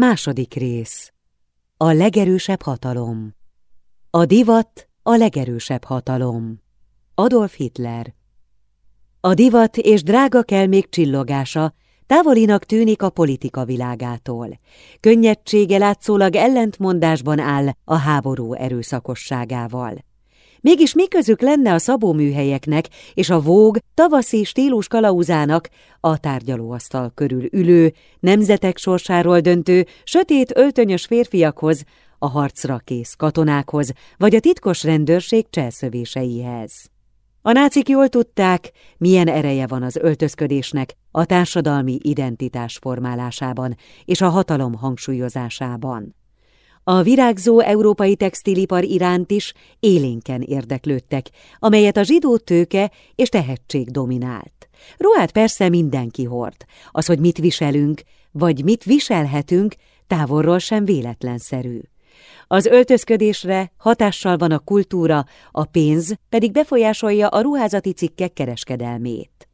Második rész A legerősebb hatalom A divat a legerősebb hatalom Adolf Hitler A divat és drága kelmék csillogása távolinak tűnik a politika világától. Könnyedsége látszólag ellentmondásban áll a háború erőszakosságával. Mégis mi közük lenne a szabóműhelyeknek és a vóg tavaszi stílus kalauzának a tárgyalóasztal körül ülő, nemzetek sorsáról döntő, sötét öltönyös férfiakhoz, a harcra kész katonákhoz, vagy a titkos rendőrség cselszövéseihez. A nácik jól tudták, milyen ereje van az öltözködésnek a társadalmi identitás formálásában és a hatalom hangsúlyozásában. A virágzó európai textilipar iránt is élénken érdeklődtek, amelyet a zsidó tőke és tehetség dominált. Ruhát persze mindenki hord. Az, hogy mit viselünk, vagy mit viselhetünk, távolról sem véletlenszerű. Az öltözködésre hatással van a kultúra, a pénz pedig befolyásolja a ruházati cikkek kereskedelmét.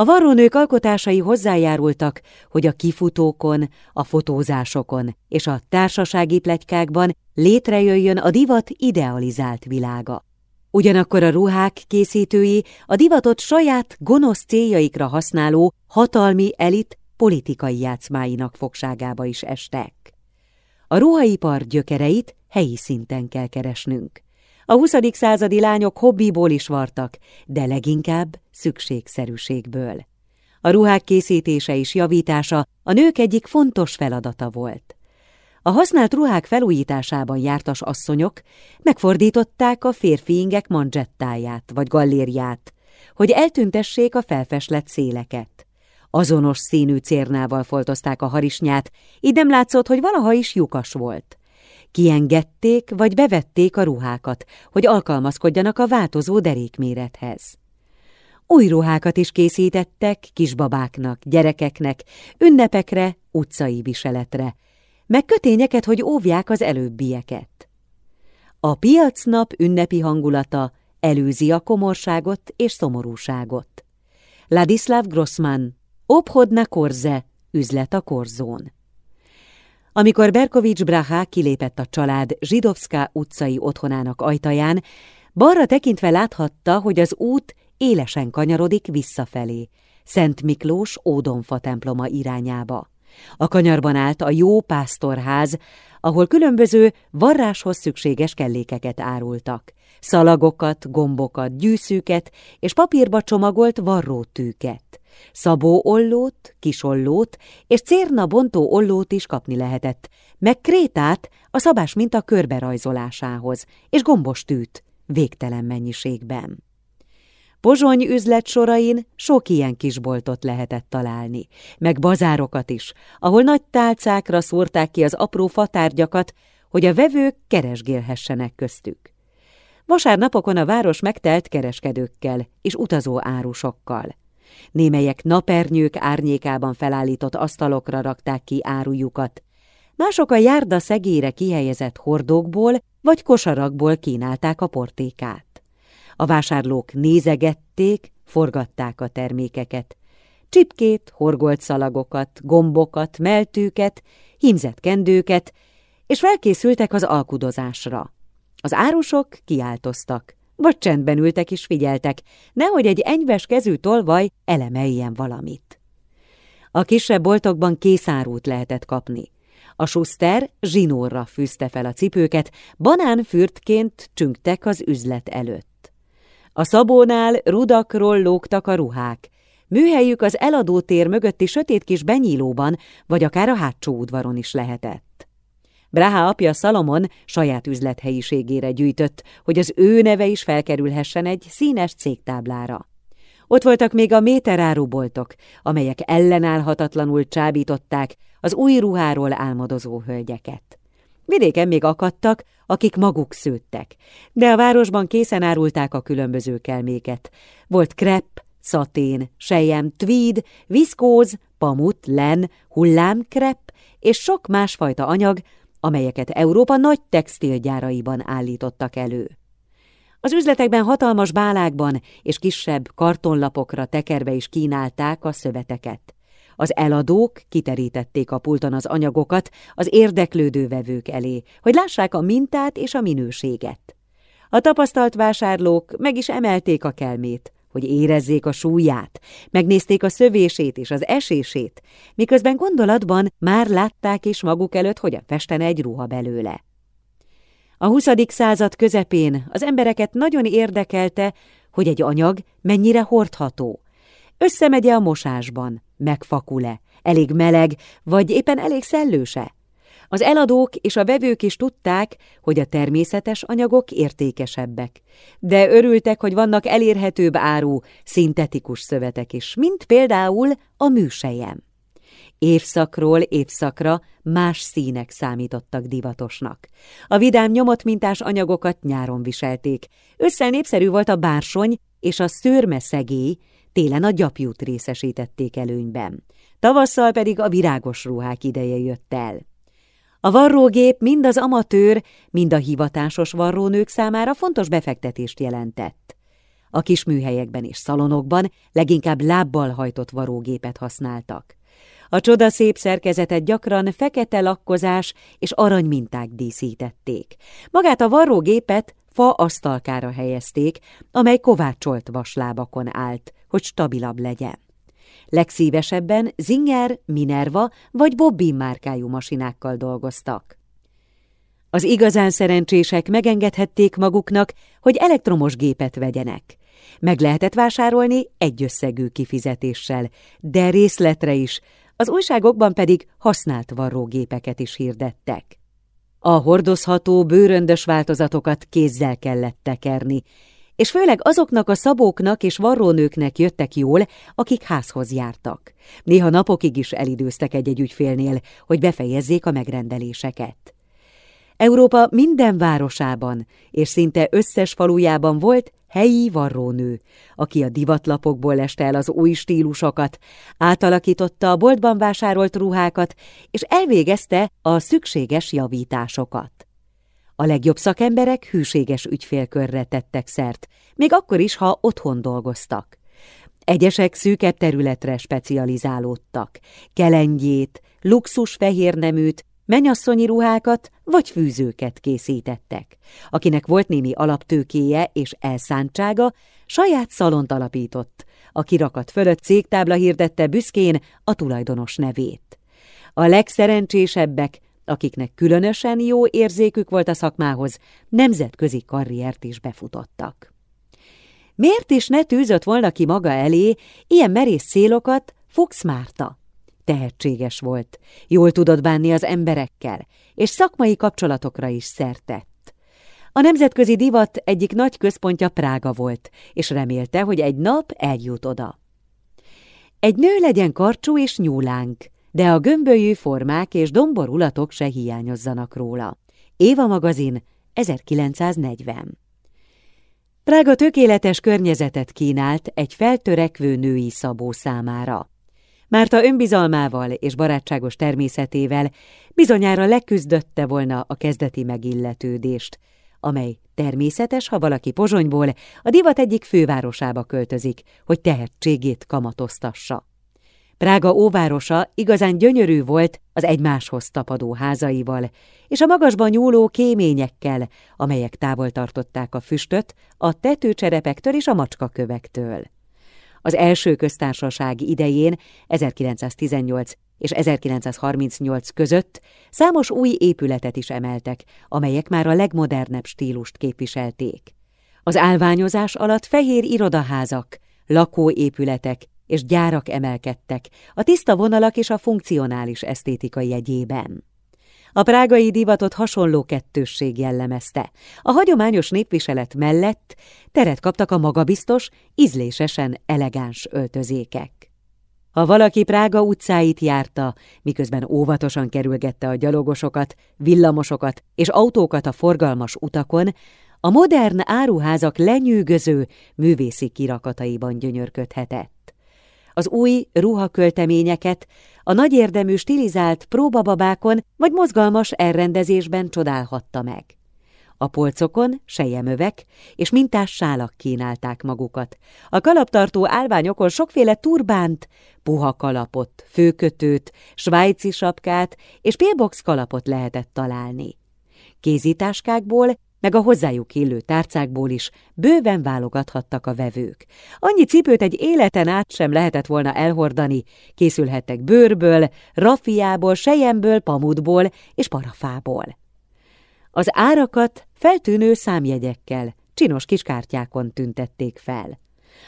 A varrónők alkotásai hozzájárultak, hogy a kifutókon, a fotózásokon és a társasági plegykákban létrejöjjön a divat idealizált világa. Ugyanakkor a ruhák készítői a divatot saját gonosz céljaikra használó hatalmi elit politikai játszmáinak fogságába is estek. A ruhaipar gyökereit helyi szinten kell keresnünk. A 20. századi lányok hobbiból is vartak, de leginkább szükségszerűségből. A ruhák készítése és javítása a nők egyik fontos feladata volt. A használt ruhák felújításában jártas asszonyok megfordították a férfi ingek manzsettáját vagy gallériát, hogy eltüntessék a felfeslett széleket. Azonos színű cérnával foltozták a harisnyát, így nem látszott, hogy valaha is lyukas volt. Kiengedték vagy bevették a ruhákat, hogy alkalmazkodjanak a változó derékmérethez. Új ruhákat is készítettek kisbabáknak, gyerekeknek, ünnepekre, utcai viseletre, meg kötényeket, hogy óvják az előbbieket. A piacnap ünnepi hangulata előzi a komorságot és szomorúságot. Ladislav Grossman, Obhodna korze, üzlet a korzón. Amikor Berkovics Braha kilépett a család Zsidovszká utcai otthonának ajtaján, balra tekintve láthatta, hogy az út élesen kanyarodik visszafelé, Szent Miklós Ódonfa temploma irányába. A kanyarban állt a jó pásztorház, ahol különböző varráshoz szükséges kellékeket árultak. Szalagokat, gombokat, gyűszűket és papírba csomagolt varrótűket. Szabó ollót, kisollót és cérna bontó ollót is kapni lehetett, meg krétát a szabás minta körberajzolásához, és gombos tűt végtelen mennyiségben. Pozsony üzletsorain sok ilyen kisboltot lehetett találni, meg bazárokat is, ahol nagy tálcákra szórták ki az apró fatárgyakat, hogy a vevők keresgélhessenek köztük. Vasárnapokon a város megtelt kereskedőkkel és utazó árusokkal. Némelyek napernyők árnyékában felállított asztalokra rakták ki árujukat, mások a járda szegére kihelyezett hordókból vagy kosarakból kínálták a portékát. A vásárlók nézegették, forgatták a termékeket. Csipkét, horgolt szalagokat, gombokat, meltőket, hímzett kendőket, és felkészültek az alkudozásra. Az árusok kiáltoztak, vagy csendben ültek és figyeltek, nehogy egy enyves kezű tolvaj elemeljen valamit. A kisebb boltokban készárút lehetett kapni. A suszter zsinórra fűzte fel a cipőket, banánfürtként csüngtek az üzlet előtt. A szabónál rudakról lógtak a ruhák. Műhelyük az eladótér mögötti sötét kis benyílóban, vagy akár a hátsó udvaron is lehetett. Braha apja Salomon saját üzlethelyiségére gyűjtött, hogy az ő neve is felkerülhessen egy színes cégtáblára. Ott voltak még a méteráruboltok, amelyek ellenállhatatlanul csábították az új ruháról álmodozó hölgyeket. Vidéken még akadtak, akik maguk szőttek, de a városban készen árulták a különböző kelméket. Volt krepp, szatén, sejem, tweed, viszkóz, pamut, len, hullámkrepp és sok másfajta anyag, amelyeket Európa nagy textilgyáraiban állítottak elő. Az üzletekben hatalmas bálákban és kisebb kartonlapokra tekerve is kínálták a szöveteket. Az eladók kiterítették a pulton az anyagokat az érdeklődő vevők elé, hogy lássák a mintát és a minőséget. A tapasztalt vásárlók meg is emelték a kelmét, hogy érezzék a súlyát, megnézték a szövését és az esését, miközben gondolatban már látták is maguk előtt, hogy a festen egy ruha belőle. A 20. század közepén az embereket nagyon érdekelte, hogy egy anyag mennyire hordható. Összemegye a mosásban, megfakul-e, elég meleg, vagy éppen elég szellőse. Az eladók és a vevők is tudták, hogy a természetes anyagok értékesebbek, de örültek, hogy vannak elérhetőbb áru, szintetikus szövetek is, mint például a műsejem. Évszakról évszakra más színek számítottak divatosnak. A vidám nyomott mintás anyagokat nyáron viselték. Ősszel népszerű volt a bársony és a szőrmeszegély, télen a gyapjút részesítették előnyben. Tavasszal pedig a virágos ruhák ideje jött el. A varrógép mind az amatőr, mind a hivatásos varrónők számára fontos befektetést jelentett. A kis műhelyekben és szalonokban leginkább lábbal hajtott varrógépet használtak. A csodaszép szerkezetet gyakran fekete lakkozás és aranyminták díszítették. Magát a varrógépet fa asztalkára helyezték, amely kovácsolt vaslábakon állt, hogy stabilabb legyen. Legszívesebben Zinger, Minerva vagy Bobbin márkájú masinákkal dolgoztak. Az igazán szerencsések megengedhették maguknak, hogy elektromos gépet vegyenek. Meg lehetett vásárolni egy összegű kifizetéssel, de részletre is, az újságokban pedig használt varrógépeket is hirdettek. A hordozható, bőröndös változatokat kézzel kellett tekerni, és főleg azoknak a szabóknak és varrónőknek jöttek jól, akik házhoz jártak. Néha napokig is elidőztek egy-egy ügyfélnél, hogy befejezzék a megrendeléseket. Európa minden városában és szinte összes falujában volt helyi varrónő, aki a divatlapokból leste el az új stílusokat, átalakította a boltban vásárolt ruhákat, és elvégezte a szükséges javításokat. A legjobb szakemberek hűséges ügyfélkörre tettek szert, még akkor is, ha otthon dolgoztak. Egyesek szűkebb területre specializálódtak, kelengyét, luxus fehérneműt, menyasszonyi ruhákat vagy fűzőket készítettek. Akinek volt némi alaptőkéje és elszántsága, saját szalont alapított. A kirakat fölött cégtábla hirdette büszkén a tulajdonos nevét. A legszerencsésebbek, akiknek különösen jó érzékük volt a szakmához, nemzetközi karriert is befutottak. Miért is ne tűzött volna ki maga elé ilyen merész célokat Fuchs Márta? Tehetséges volt, jól tudott bánni az emberekkel, és szakmai kapcsolatokra is szertett. A nemzetközi divat egyik nagy központja Prága volt, és remélte, hogy egy nap eljut oda. Egy nő legyen karcsú és nyúlánk, de a gömbölyű formák és domborulatok se hiányozzanak róla. Éva magazin 1940 Prága tökéletes környezetet kínált egy feltörekvő női szabó számára. Márta önbizalmával és barátságos természetével bizonyára leküzdötte volna a kezdeti megilletődést, amely természetes, ha valaki Pozsonyból a divat egyik fővárosába költözik, hogy tehetségét kamatoztassa. Prága óvárosa igazán gyönyörű volt az egymáshoz tapadó házaival, és a magasban nyúló kéményekkel, amelyek távol tartották a füstöt a tetőcserepektől és a macskakövektől. Az első köztársaság idején 1918 és 1938 között számos új épületet is emeltek, amelyek már a legmodernebb stílust képviselték. Az álványozás alatt fehér irodaházak, lakóépületek és gyárak emelkedtek, a tiszta vonalak és a funkcionális esztétika jegyében. A prágai divatot hasonló kettősség jellemezte. A hagyományos népviselet mellett teret kaptak a magabiztos, ízlésesen elegáns öltözékek. Ha valaki Prága utcáit járta, miközben óvatosan kerülgette a gyalogosokat, villamosokat és autókat a forgalmas utakon, a modern áruházak lenyűgöző művészi kirakataiban gyönyörködhetett az új ruhakölteményeket a nagyérdemű stilizált próbababákon vagy mozgalmas elrendezésben csodálhatta meg. A polcokon sejemövek és mintás sálak kínálták magukat. A kalaptartó állványokon sokféle turbánt, puha kalapot, főkötőt, svájci sapkát és pélbox kalapot lehetett találni. Kézitáskákból meg a hozzájuk illő tárcákból is bőven válogathattak a vevők. Annyi cipőt egy életen át sem lehetett volna elhordani, készülhettek bőrből, rafiából, sejemből, pamutból és parafából. Az árakat feltűnő számjegyekkel, csinos kiskártyákon tüntették fel.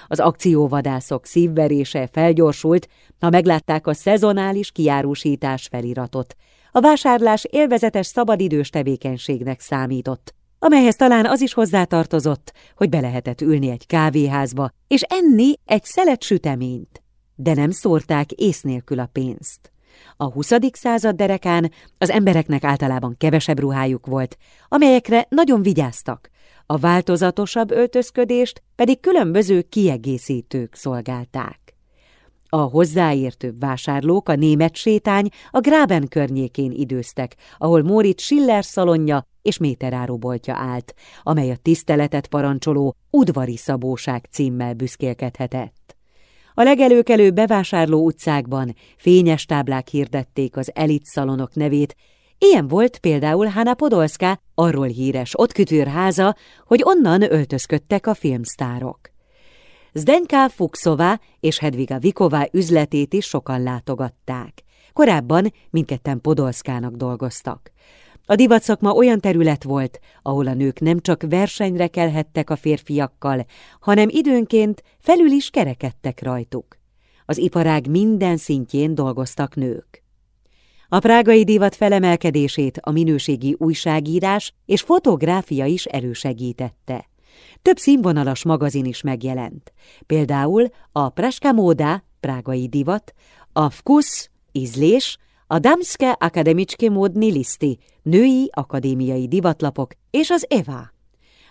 Az akcióvadászok szívverése felgyorsult, ha meglátták a szezonális kiárusítás feliratot. A vásárlás élvezetes szabadidős tevékenységnek számított, amelyhez talán az is hozzátartozott, hogy be lehetett ülni egy kávéházba, és enni egy szelet süteményt. De nem szórták ész nélkül a pénzt. A 20. század derekán az embereknek általában kevesebb ruhájuk volt, amelyekre nagyon vigyáztak, a változatosabb öltözködést pedig különböző kiegészítők szolgálták. A hozzáértőbb vásárlók a német sétány a Graben környékén időztek, ahol Moritz Schiller szalonja és méteráruboltja állt, amely a tiszteletet parancsoló udvari szabóság címmel büszkélkedhetett. A legelőkelő bevásárló utcákban fényes táblák hirdették az elit szalonok nevét, Ilyen volt például Hanna Podolska, arról híres ott háza, hogy onnan öltözködtek a filmsztárok. Zdenka Fuxová és Hedviga Viková üzletét is sokan látogatták. Korábban mindketten Podolszkának dolgoztak. A divatszakma olyan terület volt, ahol a nők nem csak versenyre kelhettek a férfiakkal, hanem időnként felül is kerekedtek rajtuk. Az iparág minden szintjén dolgoztak nők. A prágai divat felemelkedését a minőségi újságírás és fotográfia is elősegítette. Több színvonalas magazin is megjelent, például a Praska Móda, prágai divat, a Vkus, ízlés, a Damske Akademiczke Módni Liszti, női akadémiai divatlapok és az Eva.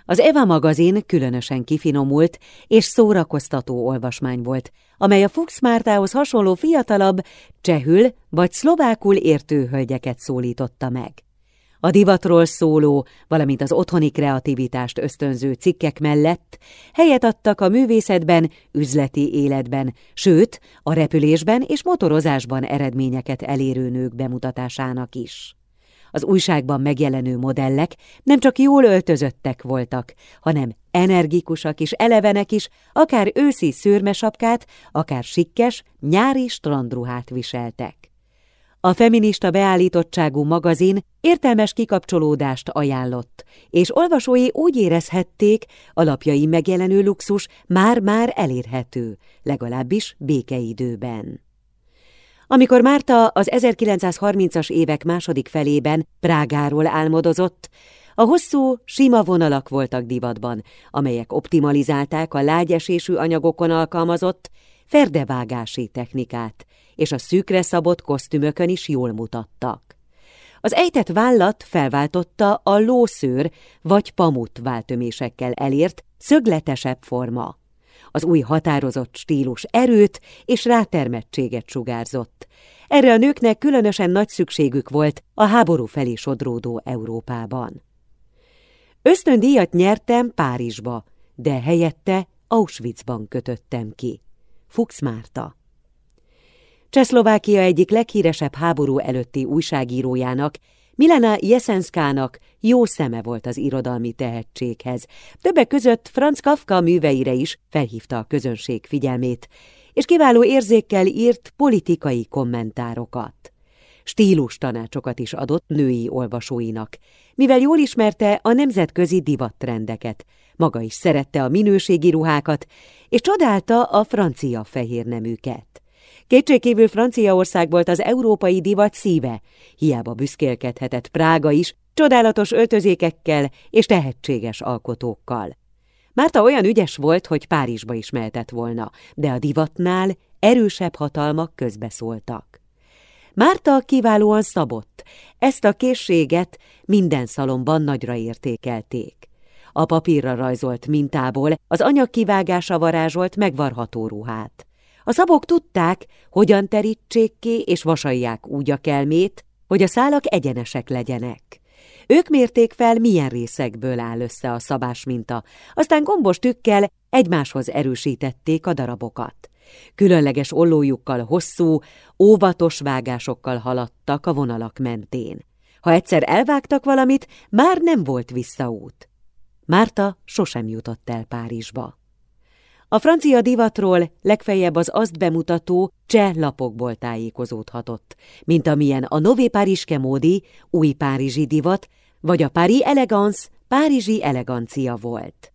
Az Eva magazin különösen kifinomult és szórakoztató olvasmány volt, amely a Fuchs Mártához hasonló fiatalabb, csehül vagy szlovákul értő hölgyeket szólította meg. A divatról szóló, valamint az otthoni kreativitást ösztönző cikkek mellett helyet adtak a művészetben, üzleti életben, sőt, a repülésben és motorozásban eredményeket elérő nők bemutatásának is. Az újságban megjelenő modellek nem csak jól öltözöttek voltak, hanem energikusak és elevenek is, akár őszi szőrmesapkát, akár sikkes, nyári strandruhát viseltek. A feminista beállítottságú magazin értelmes kikapcsolódást ajánlott, és olvasói úgy érezhették, alapjai megjelenő luxus már-már elérhető, legalábbis békeidőben. Amikor Márta az 1930-as évek második felében Prágáról álmodozott, a hosszú, sima vonalak voltak divatban, amelyek optimalizálták a lágyesésű anyagokon alkalmazott ferdevágási technikát, és a szűkre szabott kosztümökön is jól mutattak. Az ejtett vállat felváltotta a lószőr vagy pamut váltömésekkel elért, szögletesebb forma. Az új határozott stílus erőt és rátermettséget sugárzott. Erre a nőknek különösen nagy szükségük volt a háború felé sodródó Európában. Ösztöndíjat nyertem Párizsba, de helyette Auschwitzban kötöttem ki. Fuchs Márta Csehszlovákia egyik leghíresebb háború előtti újságírójának, Milena Jesenskának jó szeme volt az irodalmi tehetséghez. Többek között Franz Kafka műveire is felhívta a közönség figyelmét, és kiváló érzékkel írt politikai kommentárokat. Stílus tanácsokat is adott női olvasóinak, mivel jól ismerte a nemzetközi divattrendeket, maga is szerette a minőségi ruhákat, és csodálta a francia fehérneműket. Kétségkívül Franciaország volt az európai divat szíve, hiába büszkélkedhetett Prága is, csodálatos öltözékekkel és tehetséges alkotókkal. Márta olyan ügyes volt, hogy Párizsba is mehetett volna, de a divatnál erősebb hatalmak közbeszóltak. Márta kiválóan szabott, ezt a készséget minden szalomban nagyra értékelték. A papírra rajzolt mintából az anyag kivágása varázsolt megvarható ruhát. A szabok tudták, hogyan terítsék ki és vasalják úgy a kelmét, hogy a szálak egyenesek legyenek. Ők mérték fel, milyen részekből áll össze a szabás minta, aztán gombos tükkel egymáshoz erősítették a darabokat. Különleges ollójukkal hosszú, óvatos vágásokkal haladtak a vonalak mentén. Ha egyszer elvágtak valamit, már nem volt visszaút. Márta sosem jutott el Párizsba. A francia divatról legfeljebb az azt bemutató cseh lapokból tájékozódhatott, mint amilyen a Nové Pariske módi, új párizsi divat, vagy a Paris Elegance, párizsi elegancia volt.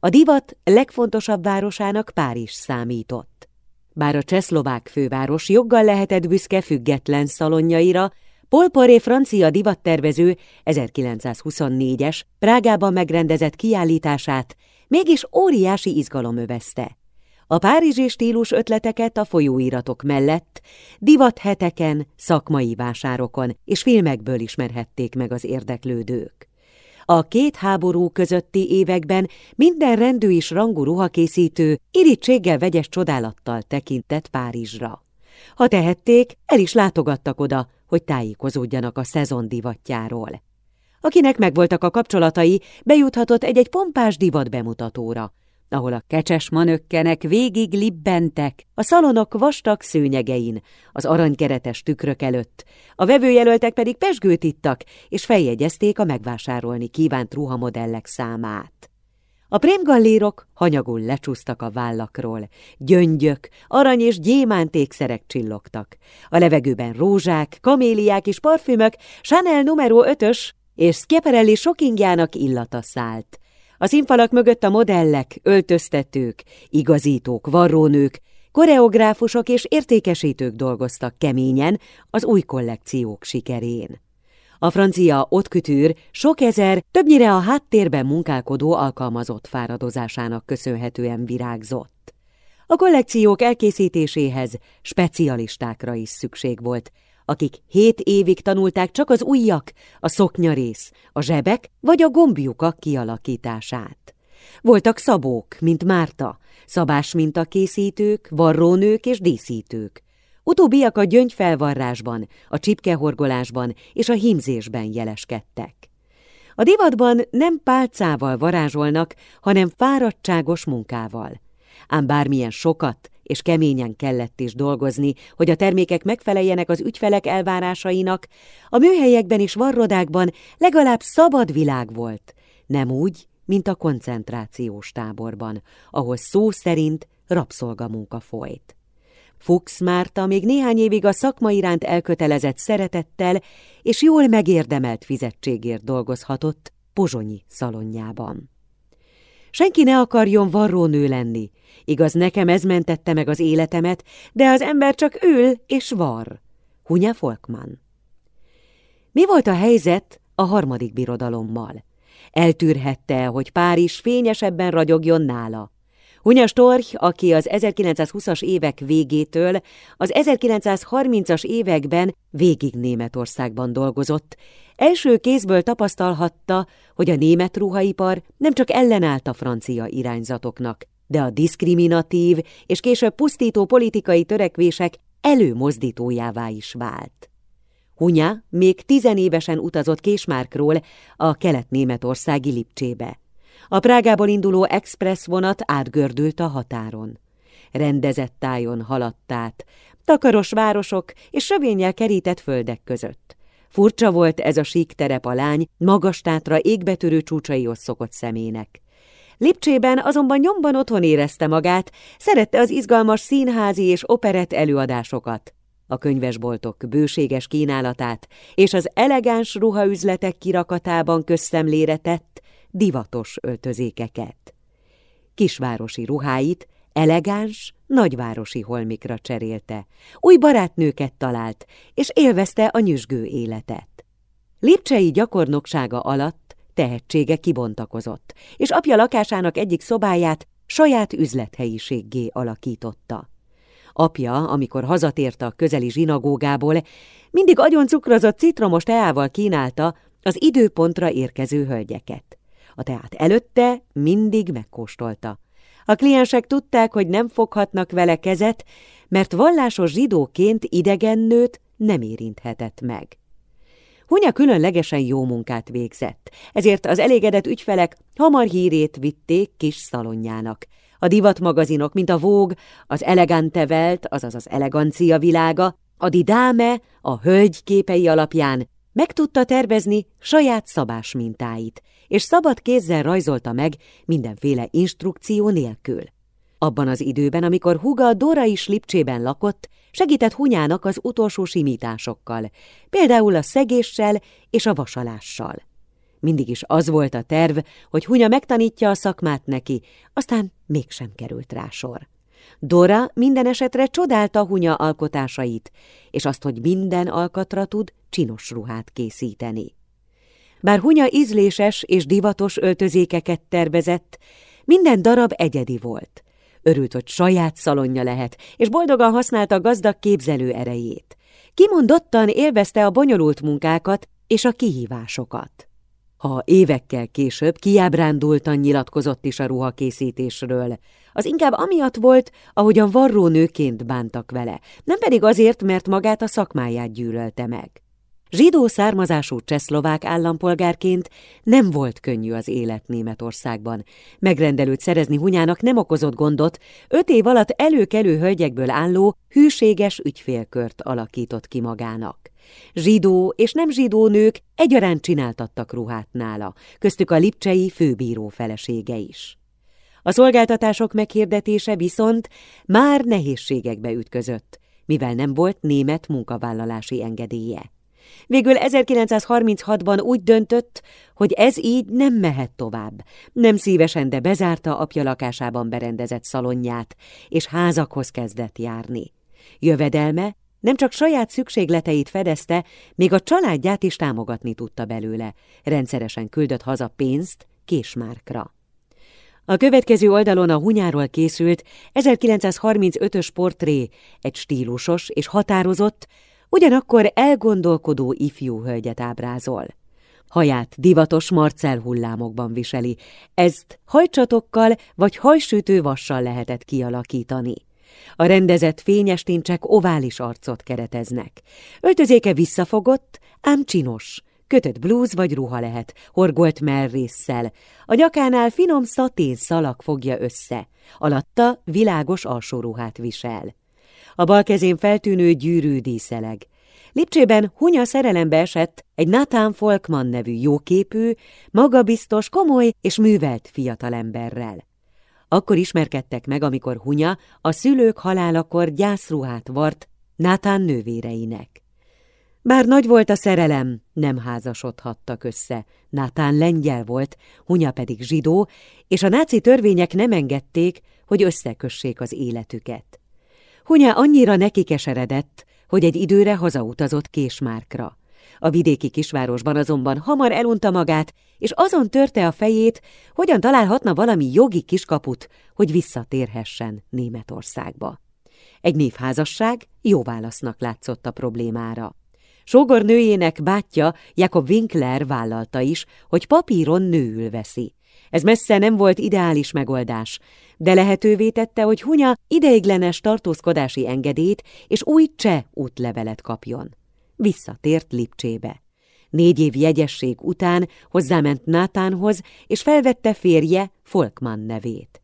A divat legfontosabb városának Párizs számított. Bár a csehszlovák főváros joggal lehetett büszke független szalonjaira, Paul Poré francia divattervező 1924-es Prágában megrendezett kiállítását mégis óriási izgalom övezte. A párizsi stílus ötleteket a folyóiratok mellett divatheteken, szakmai vásárokon és filmekből ismerhették meg az érdeklődők. A két háború közötti években minden rendű és rangú ruhakészítő irítséggel vegyes csodálattal tekintett Párizsra. Ha tehették, el is látogattak oda, hogy tájékozódjanak a szezon divatjáról. Akinek megvoltak a kapcsolatai, bejuthatott egy-egy pompás divat bemutatóra, ahol a kecses manökkenek végig libbentek a szalonok vastag szőnyegein, az aranykeretes tükrök előtt, a vevőjelöltek pedig pesgőt ittak, és feljegyezték a megvásárolni kívánt ruhamodellek számát. A prémgallérok hanyagul lecsúsztak a vállakról, gyöngyök, arany és gyémántékszerek csillogtak. A levegőben rózsák, kaméliák és parfümök, Chanel numero 5-ös és Schiaparelli sokingjának illata szállt. A színfalak mögött a modellek, öltöztetők, igazítók, varrónők, koreográfusok és értékesítők dolgoztak keményen az új kollekciók sikerén. A francia ottkütűr sok ezer, többnyire a háttérben munkálkodó alkalmazott fáradozásának köszönhetően virágzott. A kollekciók elkészítéséhez specialistákra is szükség volt, akik hét évig tanulták csak az ujjak, a szoknyarész, a zsebek vagy a gombjukak kialakítását. Voltak szabók, mint Márta, szabás mintakészítők, varrónők és díszítők. Utóbbiak a gyöngyfelvarrásban, a csipkehorgolásban és a hímzésben jeleskedtek. A divatban nem pálcával varázsolnak, hanem fáradtságos munkával. Ám bármilyen sokat és keményen kellett is dolgozni, hogy a termékek megfeleljenek az ügyfelek elvárásainak, a műhelyekben és varrodákban legalább szabad világ volt, nem úgy, mint a koncentrációs táborban, ahol szó szerint rabszolgamunka folyt. Fuchs Márta még néhány évig a szakma iránt elkötelezett szeretettel és jól megérdemelt fizetségért dolgozhatott Pozsonyi szalonjában. Senki ne akarjon varrónő lenni, igaz nekem ez mentette meg az életemet, de az ember csak ül és var. Hunya Folkman. Mi volt a helyzet a harmadik birodalommal? Eltűrhette, hogy Párizs fényesebben ragyogjon nála. Hunya Storch, aki az 1920-as évek végétől az 1930-as években végig Németországban dolgozott, első kézből tapasztalhatta, hogy a német ruhaipar nem csak ellenállt a francia irányzatoknak, de a diszkriminatív és később pusztító politikai törekvések előmozdítójává is vált. Hunya még tizenévesen utazott Késmárkról a kelet-németországi Lipcsébe. A Prágából induló express vonat átgördült a határon. Rendezett tájon haladt át, takaros városok és sövényel kerített földek között. Furcsa volt ez a sík terep a lány, magas tátra égbetörő csúcsaihoz szokott szemének. Lipcsében azonban nyomban otthon érezte magát, szerette az izgalmas színházi és operett előadásokat, a könyvesboltok bőséges kínálatát és az elegáns ruhaüzletek kirakatában közszemlére tett, divatos öltözékeket. Kisvárosi ruháit elegáns, nagyvárosi holmikra cserélte, új barátnőket talált, és élvezte a nyüzsgő életet. Lipcsei gyakornoksága alatt tehetsége kibontakozott, és apja lakásának egyik szobáját saját üzlethelyiséggé alakította. Apja, amikor hazatért a közeli zsinagógából, mindig agyon cukrozott citromos teával kínálta az időpontra érkező hölgyeket. A teát előtte mindig megkóstolta. A kliensek tudták, hogy nem foghatnak vele kezet, mert vallásos zsidóként idegen nőt nem érinthetett meg. Hunya különlegesen jó munkát végzett, ezért az elégedett ügyfelek hamar hírét vitték kis szalonjának. A divatmagazinok, mint a Vogue, az Elegante Welt, azaz az elegancia világa, a Didame, a hölgy képei alapján meg tudta tervezni saját szabás mintáit, és szabad kézzel rajzolta meg mindenféle instrukció nélkül. Abban az időben, amikor Huga Dorai slipcsében lakott, segített Hunyának az utolsó simításokkal, például a szegéssel és a vasalással. Mindig is az volt a terv, hogy Hunya megtanítja a szakmát neki, aztán mégsem került rá sor. Dora minden esetre csodálta Hunya alkotásait, és azt, hogy minden alkatra tud csinos ruhát készíteni. Bár Hunya ízléses és divatos öltözékeket tervezett, minden darab egyedi volt – Örült, hogy saját szalonja lehet, és boldogan használta a gazdag képzelő erejét. Kimondottan élvezte a bonyolult munkákat és a kihívásokat. Ha évekkel később kiábrándultan nyilatkozott is a ruhakészítésről, az inkább amiatt volt, ahogyan varró nőként bántak vele, nem pedig azért, mert magát a szakmáját gyűlölte meg. Zsidó származású csehszlovák állampolgárként nem volt könnyű az élet Németországban. Megrendelőt szerezni Hunyának nem okozott gondot, öt év alatt előkelő hölgyekből álló, hűséges ügyfélkört alakított ki magának. Zsidó és nem zsidó nők egyaránt csináltattak ruhát nála, köztük a lipcsei főbíró felesége is. A szolgáltatások meghirdetése viszont már nehézségekbe ütközött, mivel nem volt német munkavállalási engedélye. Végül 1936-ban úgy döntött, hogy ez így nem mehet tovább. Nem szívesen, de bezárta apja lakásában berendezett szalonját, és házakhoz kezdett járni. Jövedelme nem csak saját szükségleteit fedezte, még a családját is támogatni tudta belőle. Rendszeresen küldött haza pénzt késmárkra. A következő oldalon a hunyáról készült 1935-ös portré, egy stílusos és határozott, ugyanakkor elgondolkodó ifjú hölgyet ábrázol. Haját divatos marcel hullámokban viseli, ezt hajcsatokkal vagy hajsütő vassal lehetett kialakítani. A rendezett fényes tincsek ovális arcot kereteznek. Öltözéke visszafogott, ám csinos, kötött blúz vagy ruha lehet, horgolt merrésszel. A nyakánál finom szatén szalag fogja össze, alatta világos alsóruhát visel a bal kezén feltűnő gyűrű díszeleg. Lipcsében hunya szerelembe esett egy Nathan Folkman nevű jóképű, magabiztos, komoly és művelt fiatalemberrel. Akkor ismerkedtek meg, amikor Hunya a szülők halálakor gyászruhát vart Nathan nővéreinek. Bár nagy volt a szerelem, nem házasodhattak össze. Nátán lengyel volt, Hunya pedig zsidó, és a náci törvények nem engedték, hogy összekössék az életüket. Hunya annyira nekikeseredett, hogy egy időre hazautazott Késmárkra. A vidéki kisvárosban azonban hamar elunta magát, és azon törte a fejét, hogyan találhatna valami jogi kiskaput, hogy visszatérhessen Németországba. Egy névházasság jó válasznak látszott a problémára. Sógor nőjének bátyja, Jakob Winkler vállalta is, hogy papíron nőül veszi. Ez messze nem volt ideális megoldás, de lehetővé tette, hogy Hunya ideiglenes tartózkodási engedélyt és új cseh útlevelet kapjon. Visszatért Lipcsébe. Négy év jegyesség után hozzáment Nátánhoz, és felvette férje Folkman nevét.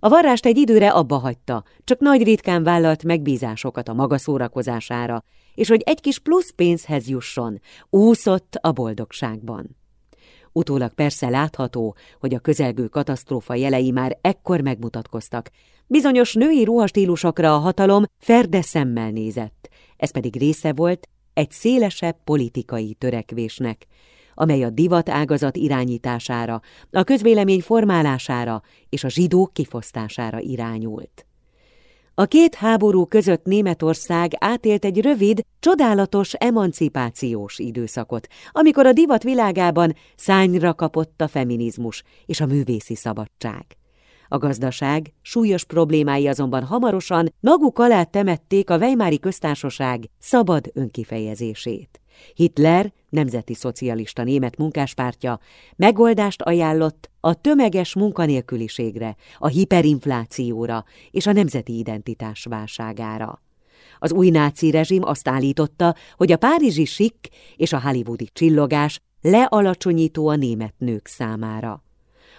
A varrást egy időre abba hagyta, csak nagy ritkán vállalt megbízásokat a maga szórakozására, és hogy egy kis plusz pénzhez jusson, úszott a boldogságban. Utólag persze látható, hogy a közelgő katasztrófa jelei már ekkor megmutatkoztak. Bizonyos női ruhastílusokra a hatalom ferde szemmel nézett, ez pedig része volt egy szélesebb politikai törekvésnek, amely a divat ágazat irányítására, a közvélemény formálására és a zsidók kifosztására irányult. A két háború között Németország átélt egy rövid, csodálatos emancipációs időszakot, amikor a divat világában szányra kapott a feminizmus és a művészi szabadság. A gazdaság súlyos problémái azonban hamarosan maguk alá temették a Weimári köztársaság szabad önkifejezését. Hitler, nemzeti szocialista német munkáspártja megoldást ajánlott a tömeges munkanélküliségre, a hiperinflációra és a nemzeti identitás válságára. Az új náci rezsim azt állította, hogy a párizsi sik és a hollywoodi csillogás lealacsonyító a német nők számára.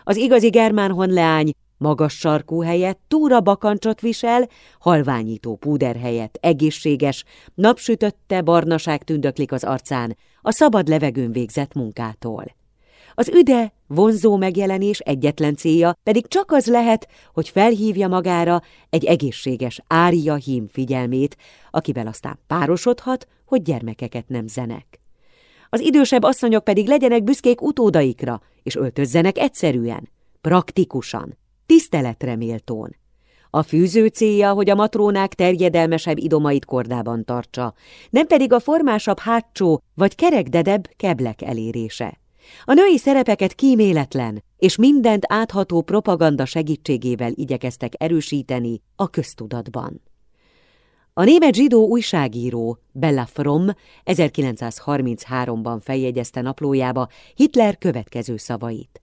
Az igazi germán honleány magas sarkú helyett túra bakancsot visel, halványító púder helyett egészséges, napsütötte barnaság tündöklik az arcán a szabad levegőn végzett munkától. Az üde, vonzó megjelenés egyetlen célja pedig csak az lehet, hogy felhívja magára egy egészséges ária hím figyelmét, akivel aztán párosodhat, hogy gyermekeket nem zenek. Az idősebb asszonyok pedig legyenek büszkék utódaikra, és öltözzenek egyszerűen, praktikusan, tiszteletre méltón. A fűző célja, hogy a matrónák terjedelmesebb idomait kordában tartsa, nem pedig a formásabb hátsó vagy kerekdedebb keblek elérése. A női szerepeket kíméletlen és mindent átható propaganda segítségével igyekeztek erősíteni a köztudatban. A német zsidó újságíró Bella Fromm 1933-ban feljegyezte naplójába Hitler következő szavait.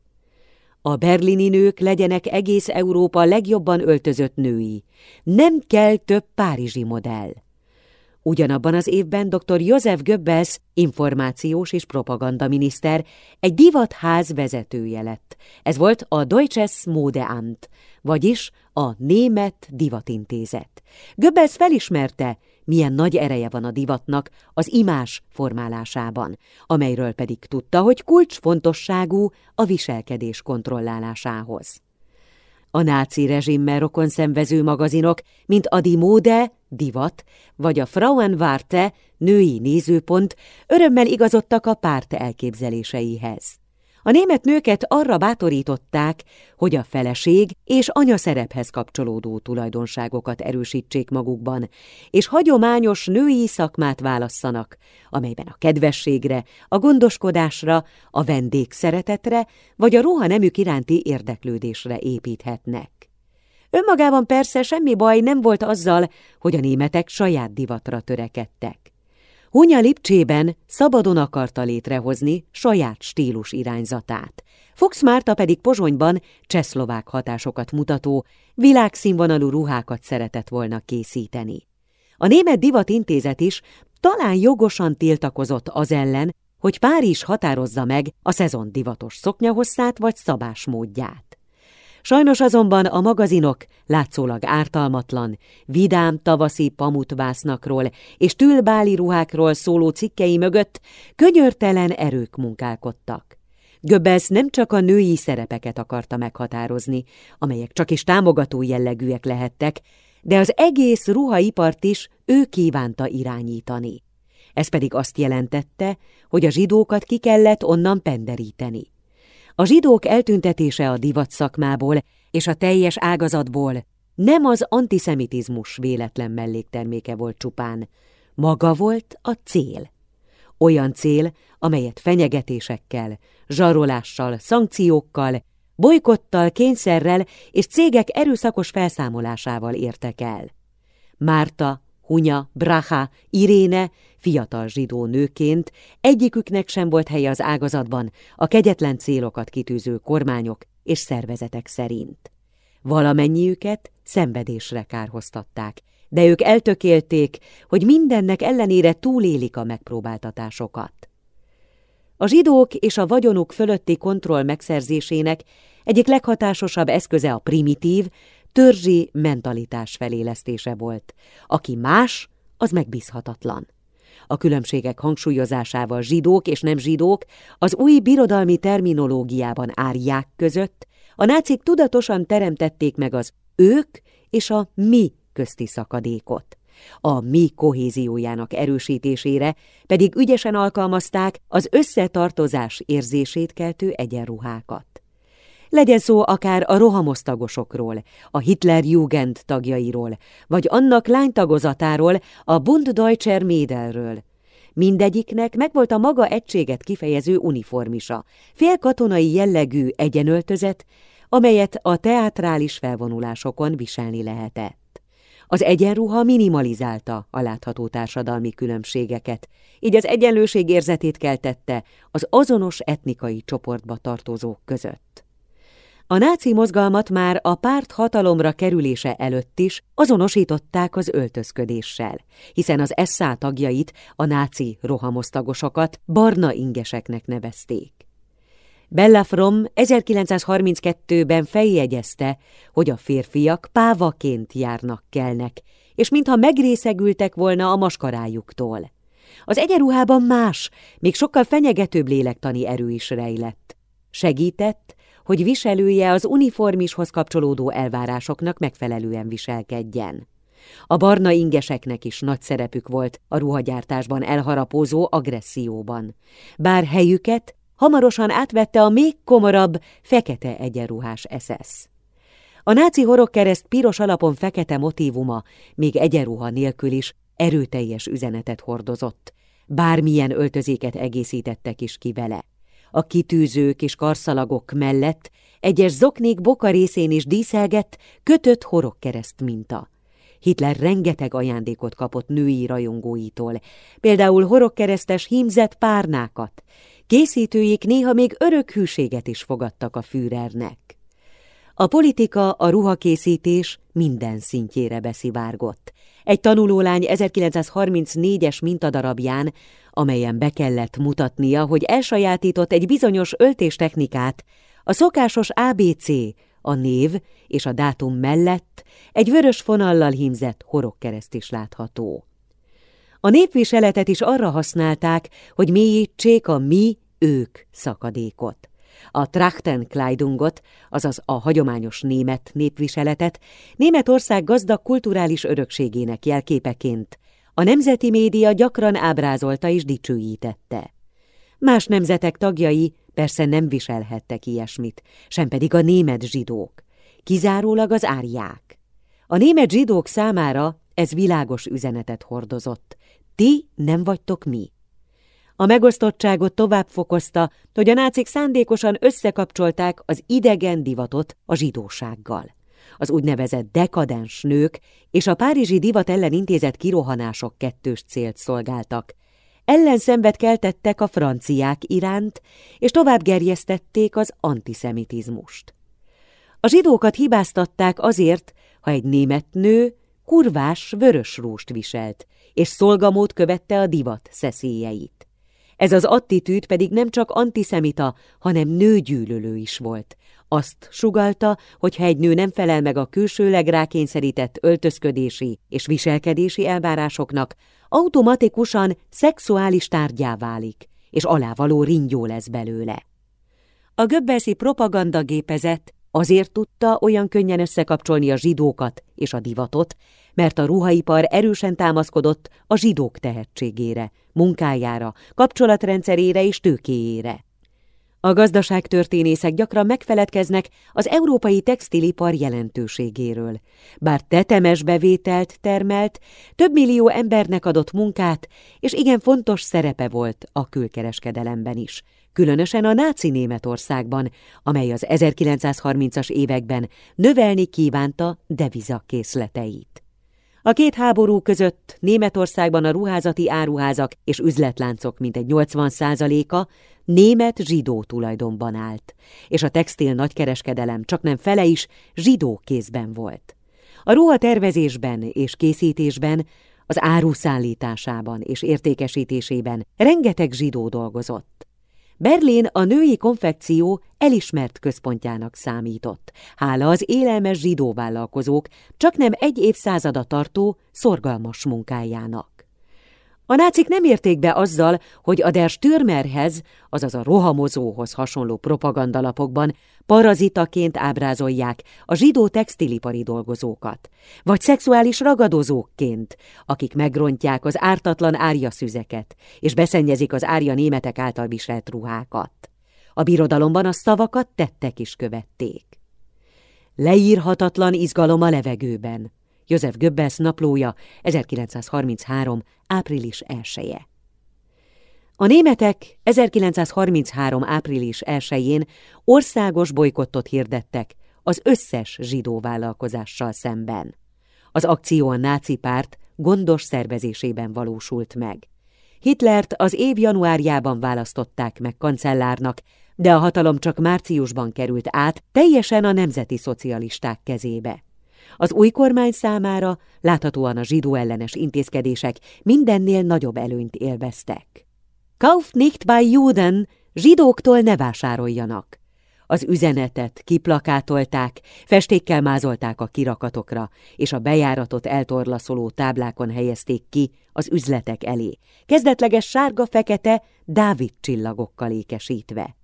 A berlini nők legyenek egész Európa legjobban öltözött női. Nem kell több párizsi modell. Ugyanabban az évben dr. József Goebbels, információs és propagandaminiszter, egy divatház vezetője lett. Ez volt a Deutsches Modeamt, vagyis a Német Divatintézet. Goebbels felismerte, milyen nagy ereje van a divatnak az imás formálásában, amelyről pedig tudta, hogy kulcsfontosságú a viselkedés kontrollálásához. A náci rezsimmel rokon szenvező magazinok, mint a Die Mode, divat, vagy a Frauenwarte, női nézőpont, örömmel igazodtak a párt elképzeléseihez. A német nőket arra bátorították, hogy a feleség és anyaszerephez kapcsolódó tulajdonságokat erősítsék magukban, és hagyományos női szakmát válasszanak, amelyben a kedvességre, a gondoskodásra, a vendégszeretetre vagy a ruha nemük iránti érdeklődésre építhetnek. Önmagában persze semmi baj nem volt azzal, hogy a németek saját divatra törekedtek. Hunya Lipcsében szabadon akarta létrehozni saját stílus irányzatát. Fox Márta pedig Pozsonyban csehszlovák hatásokat mutató, világszínvonalú ruhákat szeretett volna készíteni. A Német Divat Intézet is talán jogosan tiltakozott az ellen, hogy Párizs határozza meg a szezon divatos szoknyahosszát vagy szabásmódját. Sajnos azonban a magazinok látszólag ártalmatlan, vidám tavaszi pamutvásznakról és tülbáli ruhákról szóló cikkei mögött könyörtelen erők munkálkodtak. Göbbels nem csak a női szerepeket akarta meghatározni, amelyek csak is támogató jellegűek lehettek, de az egész ruhaipart is ő kívánta irányítani. Ez pedig azt jelentette, hogy a zsidókat ki kellett onnan penderíteni. A zsidók eltüntetése a divat szakmából és a teljes ágazatból nem az antiszemitizmus véletlen mellékterméke volt csupán, maga volt a cél. Olyan cél, amelyet fenyegetésekkel, zsarolással, szankciókkal, bolykottal, kényszerrel és cégek erőszakos felszámolásával értek el. Márta, Hunya, Braha, Iréne fiatal zsidó nőként egyiküknek sem volt helye az ágazatban a kegyetlen célokat kitűző kormányok és szervezetek szerint. Valamennyiüket szenvedésre kárhoztatták, de ők eltökélték, hogy mindennek ellenére túlélik a megpróbáltatásokat. A zsidók és a vagyonuk fölötti kontroll megszerzésének egyik leghatásosabb eszköze a primitív, törzsi mentalitás felélesztése volt. Aki más, az megbízhatatlan. A különbségek hangsúlyozásával zsidók és nem zsidók az új birodalmi terminológiában árják között a nácik tudatosan teremtették meg az ők és a mi közti szakadékot. A mi kohéziójának erősítésére pedig ügyesen alkalmazták az összetartozás érzését keltő egyenruhákat. Legyen szó akár a rohamosztagosokról, a Hitlerjugend tagjairól, vagy annak lánytagozatáról, a Bund Deutscher Mädelről. Mindegyiknek megvolt a maga egységet kifejező uniformisa, félkatonai jellegű egyenöltözet, amelyet a teátrális felvonulásokon viselni lehetett. Az egyenruha minimalizálta a látható társadalmi különbségeket, így az egyenlőség érzetét keltette az azonos etnikai csoportba tartozók között. A náci mozgalmat már a párt hatalomra kerülése előtt is azonosították az öltözködéssel, hiszen az SZÁ tagjait, a náci rohamosztagosokat barna ingeseknek nevezték. Bella From 1932-ben feljegyezte, hogy a férfiak pávaként járnak kelnek, és mintha megrészegültek volna a maskarájuktól. Az egyenruhában más, még sokkal fenyegetőbb lélektani erő is rejlett. Segített, hogy viselője az uniformishoz kapcsolódó elvárásoknak megfelelően viselkedjen. A barna ingeseknek is nagy szerepük volt a ruhagyártásban elharapózó agresszióban, bár helyüket hamarosan átvette a még komorabb, fekete egyenruhás SS. A náci horogkereszt piros alapon fekete motívuma még egyenruha nélkül is erőteljes üzenetet hordozott, bármilyen öltözéket egészítettek is ki vele. A kitűzők és karszalagok mellett egyes zoknék boka részén is díszelgett, kötött horogkereszt minta. Hitler rengeteg ajándékot kapott női rajongóitól, például horogkeresztes hímzett párnákat. Készítőik néha még örök hűséget is fogadtak a Führernek. A politika, a ruhakészítés minden szintjére beszivárgott. Egy tanulólány 1934-es mintadarabján, amelyen be kellett mutatnia, hogy elsajátított egy bizonyos öltéstechnikát, a szokásos ABC, a név és a dátum mellett egy vörös fonallal hímzett horogkereszt is látható. A népviseletet is arra használták, hogy mélyítsék a mi-ők szakadékot. A Trachtenkleidungot, azaz a hagyományos német népviseletet Németország gazdag kulturális örökségének jelképeként a nemzeti média gyakran ábrázolta és dicsőítette. Más nemzetek tagjai persze nem viselhettek ilyesmit, sem pedig a német zsidók, kizárólag az árják. A német zsidók számára ez világos üzenetet hordozott. Ti nem vagytok mi. A megosztottságot tovább fokozta, hogy a nácik szándékosan összekapcsolták az idegen divatot a zsidósággal. Az úgynevezett dekadens nők és a párizsi divat ellen intézett kirohanások kettős célt szolgáltak. Ellenszenvet keltettek a franciák iránt, és tovább gerjesztették az antiszemitizmust. A zsidókat hibáztatták azért, ha egy német nő kurvás vörös rúst viselt, és szolgamót követte a divat szeszélyeit. Ez az attitűd pedig nem csak antiszemita, hanem nőgyűlölő is volt. Azt sugalta, hogy ha egy nő nem felel meg a külsőleg rákényszerített öltözködési és viselkedési elvárásoknak, automatikusan szexuális tárgyá válik, és alávaló ringyó lesz belőle. A göbbelszi propagandagépezet azért tudta olyan könnyen összekapcsolni a zsidókat és a divatot, mert a ruhaipar erősen támaszkodott a zsidók tehetségére, munkájára, kapcsolatrendszerére és tőkéjére. A gazdaságtörténészek gyakran megfeledkeznek az európai textilipar jelentőségéről. Bár tetemes bevételt termelt, több millió embernek adott munkát, és igen fontos szerepe volt a külkereskedelemben is, különösen a náci Németországban, amely az 1930-as években növelni kívánta devizakészleteit. A két háború között Németországban a ruházati áruházak és üzletláncok mintegy 80%-a német zsidó tulajdonban állt, és a textil nagykereskedelem csak nem fele is zsidó kézben volt. A ruha tervezésben és készítésben, az áruszállításában és értékesítésében rengeteg zsidó dolgozott. Berlin a női konfekció elismert központjának számított, hála az élelmes zsidó vállalkozók csak nem egy évszázada tartó szorgalmas munkájának. A nácik nem érték be azzal, hogy a Der Stürmerhez, azaz a rohamozóhoz hasonló propagandalapokban parazitaként ábrázolják a zsidó textilipari dolgozókat, vagy szexuális ragadozókként, akik megrontják az ártatlan árjaszüzeket, és beszennyezik az árja németek által viselt ruhákat. A birodalomban a szavakat tettek is követték. Leírhatatlan izgalom a levegőben. József Göbbels naplója 1933. április 1 -e. A németek 1933. április 1-én országos bolykottot hirdettek az összes zsidó vállalkozással szemben. Az akció a náci párt gondos szervezésében valósult meg. Hitlert az év januárjában választották meg kancellárnak, de a hatalom csak márciusban került át teljesen a nemzeti szocialisták kezébe. Az új kormány számára láthatóan a zsidó ellenes intézkedések mindennél nagyobb előnyt élveztek. Kauf nicht bei Juden, zsidóktól ne vásároljanak. Az üzenetet kiplakátolták, festékkel mázolták a kirakatokra, és a bejáratot eltorlaszoló táblákon helyezték ki az üzletek elé, kezdetleges sárga-fekete Dávid csillagokkal ékesítve.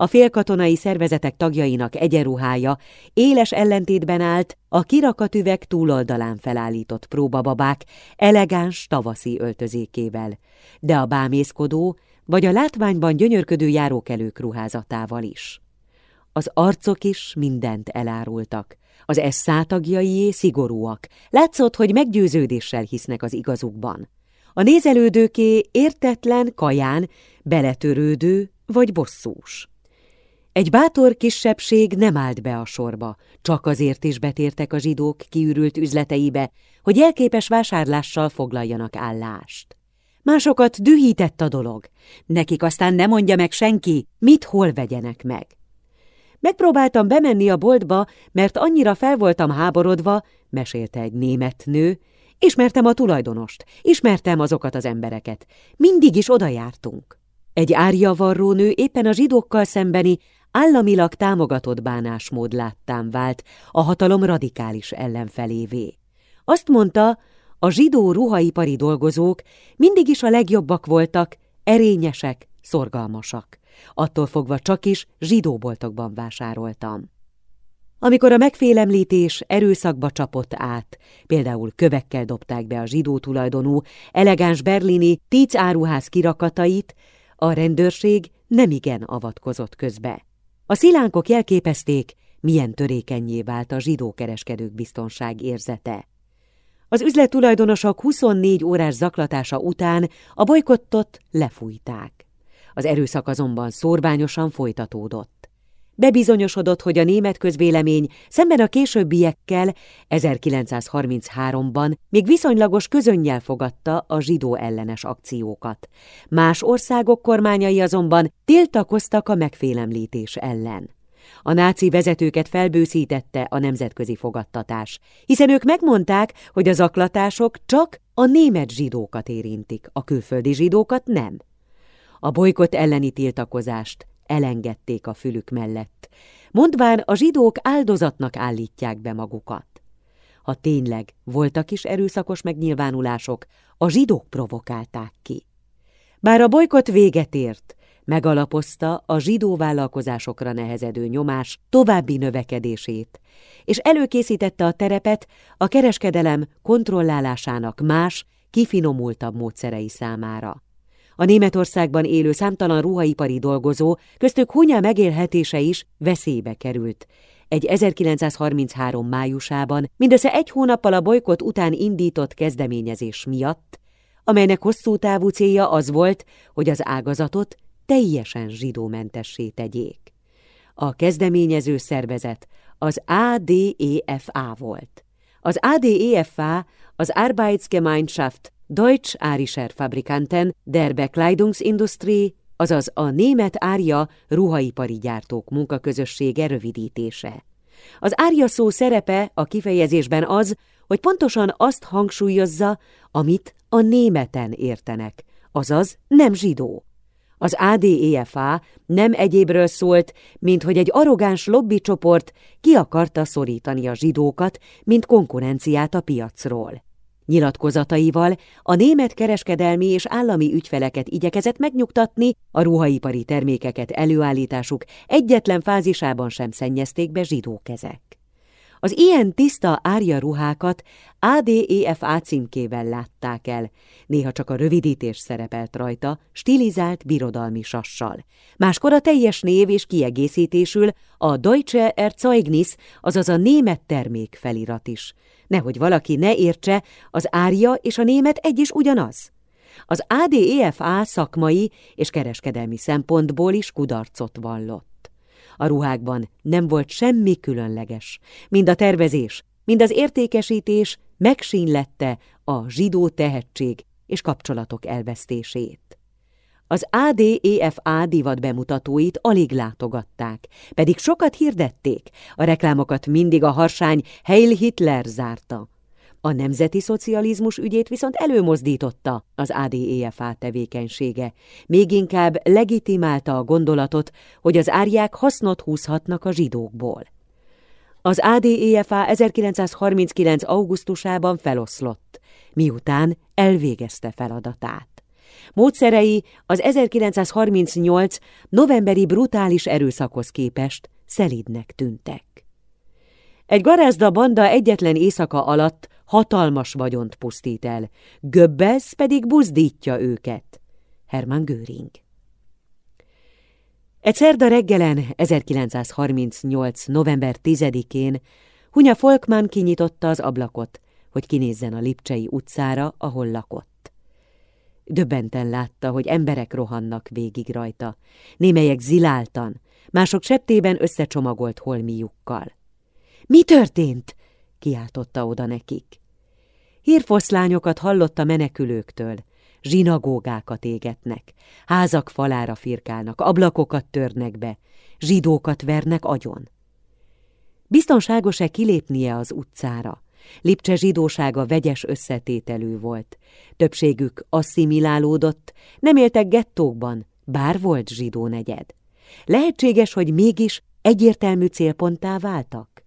A félkatonai szervezetek tagjainak egyenruhája éles ellentétben állt a kirakatüveg túloldalán felállított próbababák elegáns tavaszi öltözékével, de a bámészkodó vagy a látványban gyönyörködő járókelők ruházatával is. Az arcok is mindent elárultak. Az SZÁ tagjaié szigorúak. Látszott, hogy meggyőződéssel hisznek az igazukban. A nézelődőké értetlen, kaján, beletörődő vagy bosszús. Egy bátor kisebbség nem állt be a sorba, csak azért is betértek a zsidók kiürült üzleteibe, hogy elképes vásárlással foglaljanak állást. Másokat dühített a dolog, nekik aztán nem mondja meg senki, mit hol vegyenek meg. Megpróbáltam bemenni a boltba, mert annyira fel voltam háborodva, mesélte egy német nő, ismertem a tulajdonost, ismertem azokat az embereket, mindig is oda jártunk. Egy árjavarró nő éppen a zsidókkal szembeni államilag támogatott bánásmód láttán vált a hatalom radikális ellenfelévé. Azt mondta, a zsidó ruhaipari dolgozók mindig is a legjobbak voltak, erényesek, szorgalmasak. Attól fogva csak is zsidóboltokban vásároltam. Amikor a megfélemlítés erőszakba csapott át, például kövekkel dobták be a zsidó tulajdonú elegáns berlini tíc áruház kirakatait, a rendőrség nemigen avatkozott közbe. A szilánkok jelképezték, milyen törékenyé vált a zsidó kereskedők biztonság érzete. Az üzlettulajdonosok 24 órás zaklatása után a bolykottot lefújták. Az erőszak azonban szorványosan folytatódott. Bebizonyosodott, hogy a német közvélemény szemben a későbbiekkel 1933-ban még viszonylagos közönnyel fogadta a zsidó ellenes akciókat. Más országok kormányai azonban tiltakoztak a megfélemlítés ellen. A náci vezetőket felbőszítette a nemzetközi fogadtatás, hiszen ők megmondták, hogy az aklatások csak a német zsidókat érintik, a külföldi zsidókat nem. A bolykott elleni tiltakozást elengedték a fülük mellett, mondván a zsidók áldozatnak állítják be magukat. Ha tényleg voltak is erőszakos megnyilvánulások, a zsidók provokálták ki. Bár a bolykott véget ért, megalapozta a zsidó vállalkozásokra nehezedő nyomás további növekedését, és előkészítette a terepet a kereskedelem kontrollálásának más, kifinomultabb módszerei számára. A Németországban élő számtalan ruhaipari dolgozó, köztük Hunya megélhetése is veszélybe került. Egy 1933 májusában, mindössze egy hónappal a bolykot után indított kezdeményezés miatt, amelynek hosszú távú célja az volt, hogy az ágazatot teljesen zsidómentessé tegyék. A kezdeményező szervezet az ADEFA volt. Az ADEFA az Arbeitsgemeinschaft Deutsch Arischer Fabrikanten der Bekleidungsindustrie, azaz a német árja ruhaipari gyártók munkaközössége rövidítése. Az árja szó szerepe a kifejezésben az, hogy pontosan azt hangsúlyozza, amit a németen értenek, azaz nem zsidó. Az ADEFA nem egyébről szólt, mint hogy egy arrogáns lobbycsoport ki akarta szorítani a zsidókat, mint konkurenciát a piacról. Nyilatkozataival a német kereskedelmi és állami ügyfeleket igyekezett megnyugtatni, a ruhaipari termékeket előállításuk egyetlen fázisában sem szennyezték be zsidó kezek. Az ilyen tiszta árja ruhákat ADEFA címkével látták el, néha csak a rövidítés szerepelt rajta, stilizált birodalmi sassal. Máskor a teljes név és kiegészítésül a Deutsche Erzeugnis, azaz a német termék felirat is. Nehogy valaki ne értse, az árja és a német egy is ugyanaz. Az ADEFA szakmai és kereskedelmi szempontból is kudarcot vallott. A ruhákban nem volt semmi különleges, mind a tervezés, mind az értékesítés megsínlette a zsidó tehetség és kapcsolatok elvesztését. Az ADEFA divat bemutatóit alig látogatták, pedig sokat hirdették, a reklámokat mindig a harsány Heil Hitler zárta. A nemzeti szocializmus ügyét viszont előmozdította az ADEFA tevékenysége. Még inkább legitimálta a gondolatot, hogy az árják hasznot húzhatnak a zsidókból. Az ADEFA 1939. augusztusában feloszlott, miután elvégezte feladatát. Módszerei az 1938 novemberi brutális erőszakhoz képest szelidnek tűntek. Egy garázda banda egyetlen éjszaka alatt hatalmas vagyont pusztít el, Göbbels pedig buzdítja őket. Hermann Göring Egy szerda reggelen, 1938. november 10-én Hunya Folkman kinyitotta az ablakot, hogy kinézzen a Lipcsei utcára, ahol lakott. Döbbenten látta, hogy emberek rohannak végig rajta, némelyek ziláltan, mások septében összecsomagolt holmiukkal. – Mi történt? – kiáltotta oda nekik. Hírfoszlányokat hallott a menekülőktől, zsinagógákat égetnek, házak falára firkálnak, ablakokat törnek be, zsidókat vernek agyon. Biztonságos-e kilépnie az utcára? Lipcse zsidósága vegyes összetételű volt. Többségük asszimilálódott, nem éltek gettókban, bár volt zsidó negyed. Lehetséges, hogy mégis egyértelmű célponttá váltak?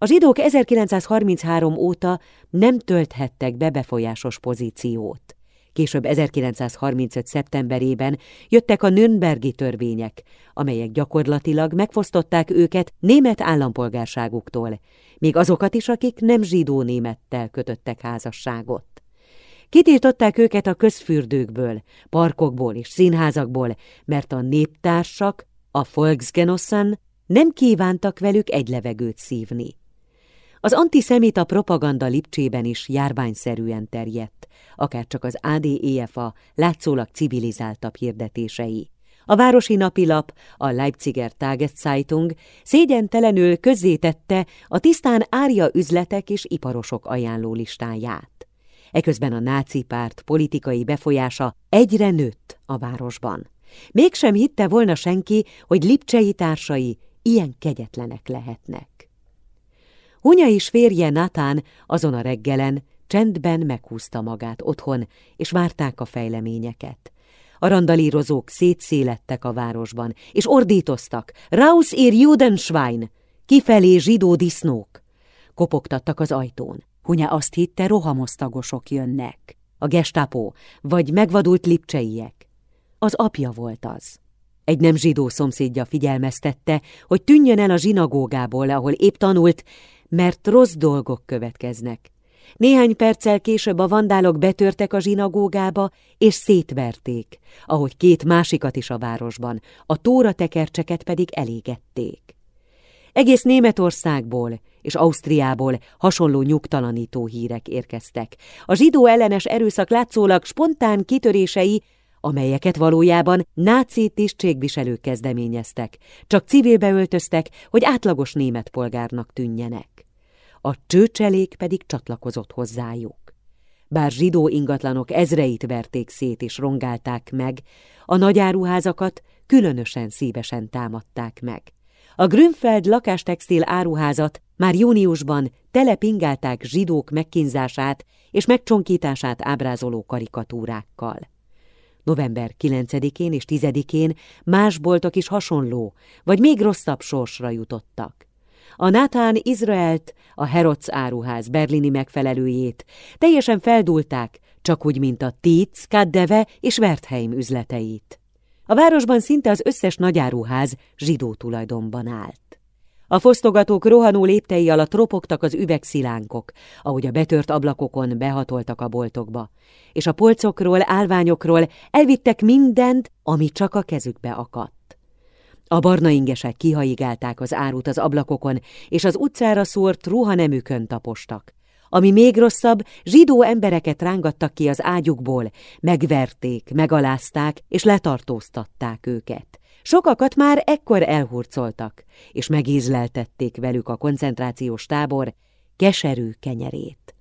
A zsidók 1933 óta nem tölthettek be befolyásos pozíciót. Később 1935. szeptemberében jöttek a Nürnbergi törvények, amelyek gyakorlatilag megfosztották őket német állampolgárságuktól, még azokat is, akik nem zsidó némettel kötöttek házasságot. Kitiltották őket a közfürdőkből, parkokból és színházakból, mert a néptársak, a Volksgenossen nem kívántak velük egy levegőt szívni. Az antiszemita propaganda Lipcsében is járványszerűen terjedt, akárcsak az ADEFA látszólag civilizáltabb hirdetései. A városi napilap, a Leipziger Tageszeitung szégyentelenül közzétette a tisztán árja üzletek és iparosok ajánlólistáját. Eközben a náci párt politikai befolyása egyre nőtt a városban. Mégsem hitte volna senki, hogy lipcsei társai ilyen kegyetlenek lehetnek. Hunya is férje Natán azon a reggelen csendben meghúzta magát otthon, és várták a fejleményeket. A randalírozók szétszélettek a városban, és ordítoztak, Raus ihr Judenschwein, kifelé zsidó disznók. Kopogtattak az ajtón. Hunya azt hitte, rohamosztagosok jönnek. A gestapo, vagy megvadult lipcseiek. Az apja volt az. Egy nem zsidó szomszédja figyelmeztette, hogy tűnjön el a zsinagógából, ahol épp tanult, mert rossz dolgok következnek. Néhány perccel később a vandálok betörtek a zsinagógába, és szétverték, ahogy két másikat is a városban, a tóra tekercseket pedig elégették. Egész Németországból és Ausztriából hasonló nyugtalanító hírek érkeztek. A zsidó ellenes erőszak látszólag spontán kitörései, amelyeket valójában náci tisztségviselők kezdeményeztek, csak civilbe öltöztek, hogy átlagos német polgárnak tűnjenek a csőcselék pedig csatlakozott hozzájuk. Bár zsidó ingatlanok ezreit verték szét és rongálták meg, a nagyáruházakat különösen szívesen támadták meg. A Grünfeld lakástextil áruházat már júniusban telepingálták zsidók megkínzását és megcsonkítását ábrázoló karikatúrákkal. November 9-én és 10-én más boltok is hasonló, vagy még rosszabb sorsra jutottak a Natán Izraelt, a Herodz áruház berlini megfelelőjét teljesen feldulták, csak úgy, mint a Tietz, Kaddeve és Wertheim üzleteit. A városban szinte az összes nagyáruház zsidó tulajdonban állt. A fosztogatók rohanó léptei alatt ropogtak az üvegszilánkok, ahogy a betört ablakokon behatoltak a boltokba, és a polcokról, állványokról elvittek mindent, ami csak a kezükbe akadt. A barna ingesek kihaigálták az árut az ablakokon, és az utcára szórt ruhanemükön tapostak. Ami még rosszabb, zsidó embereket rángattak ki az ágyukból, megverték, megalázták és letartóztatták őket. Sokakat már ekkor elhurcoltak, és megízleltették velük a koncentrációs tábor keserű kenyerét.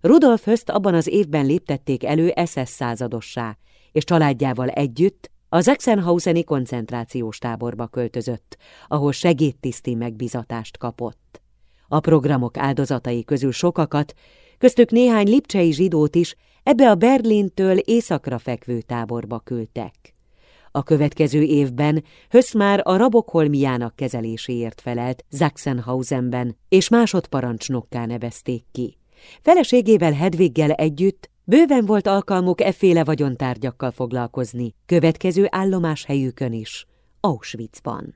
Rudolf Höst abban az évben léptették elő SS századossá, és családjával együtt a Sachsenhauseni koncentrációs táborba költözött, ahol segédtiszti megbizatást kapott. A programok áldozatai közül sokakat, köztük néhány lipcsei zsidót is ebbe a Berlintől északra fekvő táborba küldtek. A következő évben Hösz már a rabok holmiának kezeléséért felelt Sachsenhausenben, és másodparancsnokká nevezték ki. Feleségével Hedviggel együtt bőven volt alkalmuk efféle vagyontárgyakkal foglalkozni, következő állomás helyükön is, Auschwitzban.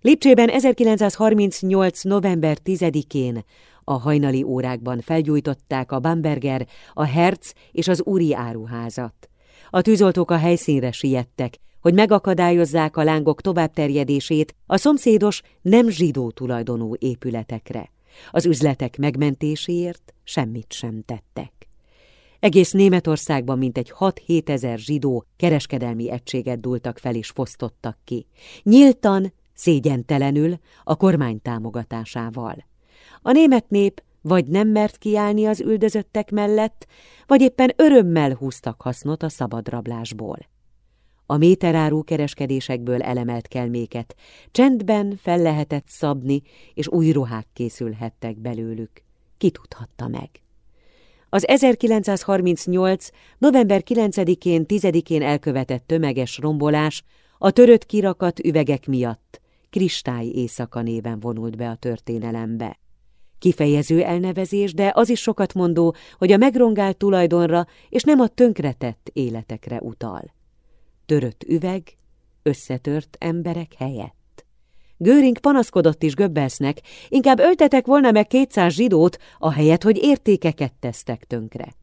Lipcsében 1938. november 10-én a hajnali órákban felgyújtották a Bamberger, a Herz és az Uri áruházat. A tűzoltók a helyszínre siettek, hogy megakadályozzák a lángok továbbterjedését a szomszédos nem zsidó tulajdonú épületekre. Az üzletek megmentéséért semmit sem tettek. Egész Németországban mintegy 6-7 ezer zsidó kereskedelmi egységet dúltak fel és fosztottak ki. Nyíltan, szégyentelenül, a kormány támogatásával. A német nép vagy nem mert kiállni az üldözöttek mellett, vagy éppen örömmel húztak hasznot a szabadrablásból. A méterárú kereskedésekből elemelt kelméket csendben fel lehetett szabni, és új ruhák készülhettek belőlük. Ki tudhatta meg? Az 1938. november 9-én, 10-én elkövetett tömeges rombolás a törött kirakat üvegek miatt kristály éjszaka néven vonult be a történelembe. Kifejező elnevezés, de az is sokat mondó, hogy a megrongált tulajdonra és nem a tönkretett életekre utal. Törött üveg, összetört emberek helyett. Göring panaszkodott is Göbbelsznek, inkább öltetek volna meg kétszáz zsidót, ahelyett, hogy értékeket tesztek tönkre.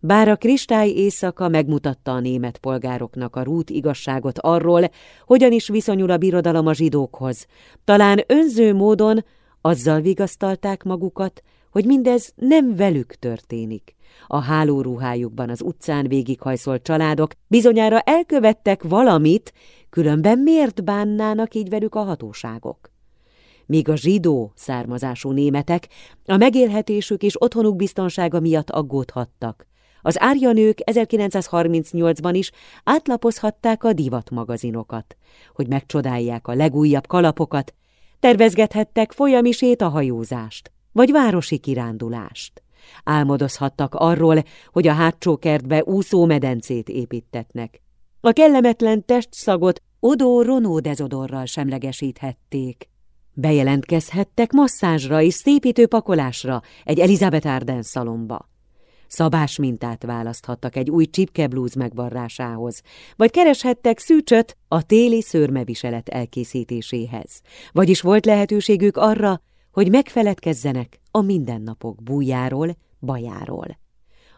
Bár a kristály éjszaka megmutatta a német polgároknak a rút igazságot arról, hogyan is viszonyul a birodalom a zsidókhoz, talán önző módon azzal vigasztalták magukat, hogy mindez nem velük történik. A hálóruhájukban az utcán végighajszolt családok bizonyára elkövettek valamit, különben miért bánnának így velük a hatóságok? Míg a zsidó származású németek a megélhetésük és otthonuk biztonsága miatt aggódhattak. Az árjanők 1938-ban is átlapozhatták a divatmagazinokat, hogy megcsodálják a legújabb kalapokat, tervezgethettek folyami sétahajózást, vagy városi kirándulást. Álmodozhattak arról, hogy a hátsó kertbe úszó medencét építetnek. A kellemetlen testszagot odó ronó dezodorral semlegesíthették. Bejelentkezhettek masszázsra és szépítő pakolásra egy Elizabeth Arden szalomba. Szabás mintát választhattak egy új csipkeblúz megvarrásához, vagy kereshettek szűcsöt a téli szőrmeviselet elkészítéséhez. Vagyis volt lehetőségük arra, hogy megfeledkezzenek a mindennapok bújáról, bajáról.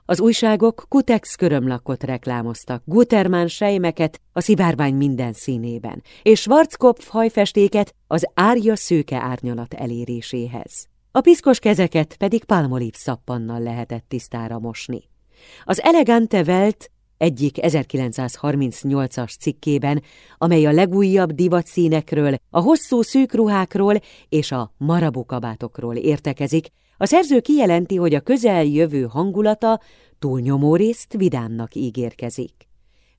Az újságok Kutex körömlakot reklámoztak, Gutermann sejmeket a szivárvány minden színében, és Schwarzkopf hajfestéket az árja szőke árnyalat eléréséhez. A piszkos kezeket pedig palmolív szappannal lehetett tisztára mosni. Az Elegante Welt egyik 1938-as cikkében, amely a legújabb divatszínekről, a hosszú szűk ruhákról és a marabukabátokról értekezik, a szerző kijelenti, hogy a közeljövő hangulata túlnyomó részt vidámnak ígérkezik.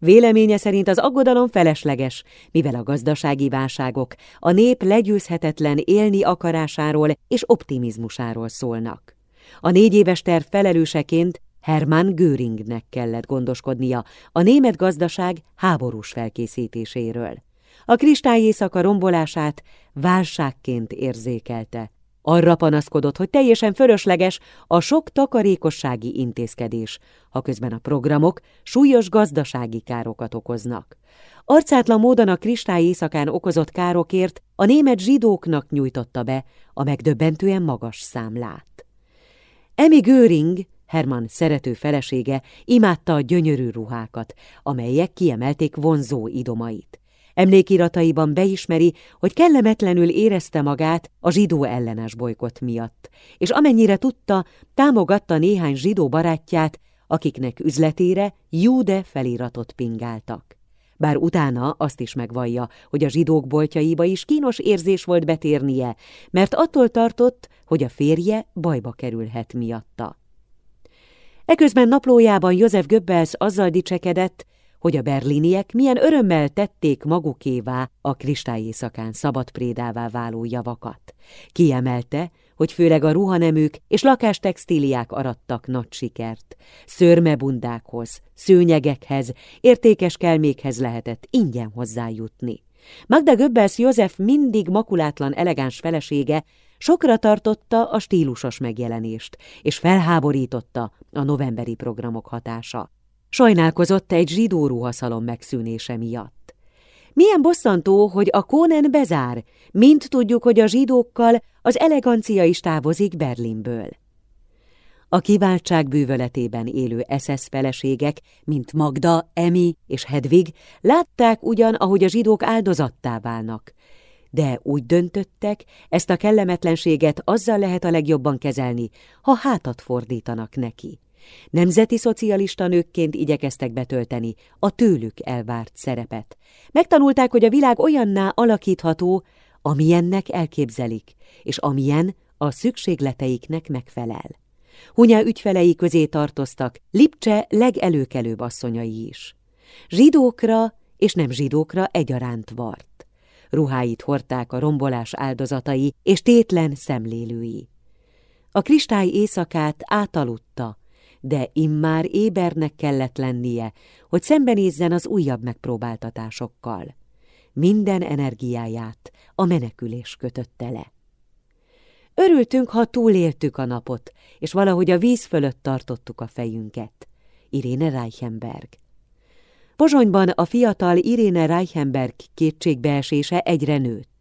Véleménye szerint az aggodalom felesleges, mivel a gazdasági válságok a nép legyőzhetetlen élni akarásáról és optimizmusáról szólnak. A négy éves terv felelőseként Hermann Göringnek kellett gondoskodnia a német gazdaság háborús felkészítéséről. A kristályészaka rombolását válságként érzékelte, arra panaszkodott, hogy teljesen fölösleges a sok takarékossági intézkedés, ha közben a programok súlyos gazdasági károkat okoznak. Arcátlan módon a kristály éjszakán okozott károkért a német zsidóknak nyújtotta be a megdöbbentően magas számlát. Emi Göring, Hermann szerető felesége imádta a gyönyörű ruhákat, amelyek kiemelték vonzó idomait. Emlékirataiban beismeri, hogy kellemetlenül érezte magát a zsidó ellenes bolykott miatt, és amennyire tudta, támogatta néhány zsidó barátját, akiknek üzletére Júde feliratot pingáltak. Bár utána azt is megvallja, hogy a zsidók boltjaiba is kínos érzés volt betérnie, mert attól tartott, hogy a férje bajba kerülhet miatta. Eközben naplójában József Göbbels azzal dicsekedett, hogy a berliniek milyen örömmel tették magukévá a kristályészakán szabadprédává váló javakat. Kiemelte, hogy főleg a ruhaneműk és lakástextíliák arattak nagy sikert. Szörmebundákhoz, szőnyegekhez, értékes kelmékhez lehetett ingyen hozzájutni. Magda Göbbels József mindig makulátlan elegáns felesége sokra tartotta a stílusos megjelenést, és felháborította a novemberi programok hatása. Sajnálkozott egy zsidó ruhaszalon megszűnése miatt. Milyen bosszantó, hogy a Kónen bezár, mint tudjuk, hogy a zsidókkal az elegancia is távozik Berlinből. A kiváltság bűvöletében élő SS feleségek, mint Magda, Emi és Hedvig, látták ugyan, ahogy a zsidók áldozattá válnak, de úgy döntöttek, ezt a kellemetlenséget azzal lehet a legjobban kezelni, ha hátat fordítanak neki. Nemzeti szocialista nőkként igyekeztek betölteni a tőlük elvárt szerepet. Megtanulták, hogy a világ olyanná alakítható, amilyennek elképzelik, és amilyen a szükségleteiknek megfelel. Hunyá ügyfelei közé tartoztak Lipcse legelőkelőbb asszonyai is. Zsidókra és nem zsidókra egyaránt vart. Ruháit hordták a rombolás áldozatai és tétlen szemlélői. A kristály éjszakát átaludta, de immár ébernek kellett lennie, hogy szembenézzen az újabb megpróbáltatásokkal. Minden energiáját a menekülés kötötte le. Örültünk, ha túléltük a napot, és valahogy a víz fölött tartottuk a fejünket. Iréne Reichenberg Pozsonyban a fiatal Iréne Reichenberg kétségbeesése egyre nőtt.